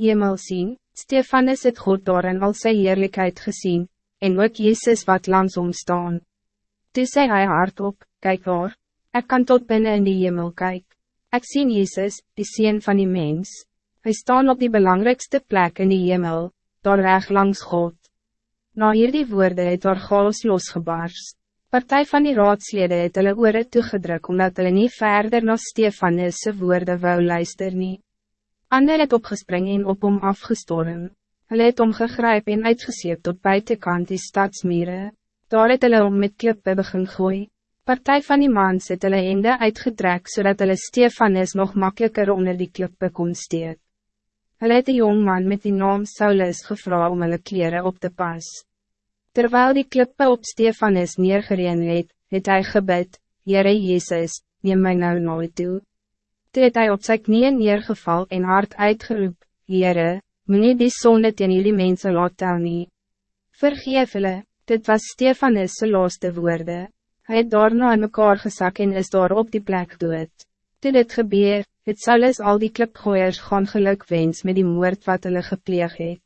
hemel zien, Stefanus het God daar in al sy heerlijkheid gezien, en ook Jezus wat langs omstaan. Toe sê hy hardop, kijk waar, ik kan tot binnen in die hemel kyk. Ik zie Jezus, die Seen van die mens. Hij staan op die belangrijkste plek in die hemel, daar reg langs God. Na hierdie woorde het daar chaos losgebarst. Partij van die raadslede het hulle oore toegedruk omdat hulle nie verder na Stefanus' woorde wou luister nie. Ander het opgespring en op hom afgestorm. Hulle het omgegryp en uitgeseep tot buitenkant die stadsmere. Daar het hulle om met klippe begin gooi. Partij van die mans het hulle hende uitgedrek zodat hulle Stefanus nog makkelijker onder die klippe kon steek. Hulle het die jongman met die naam Saulus gevra om hulle kleren op te pas. Terwijl die klippe op Stefanus neergereen het, het hy gebid, Heere Jezus, neem my nou nooit toe. Toe het hy op sy knieën neergeval en hard uitgeroep, Heere, moet nie die sonde teen jullie mense laat tel nie. Vergeef hulle, dit was Stefanus' laaste woorde. Hij het daarna in mekaar gesak en is daar op die plek dood. Toe dit gebeur, het Saulus al die klipgooiers gaan geluk wens met die moord wat hulle gepleeg het.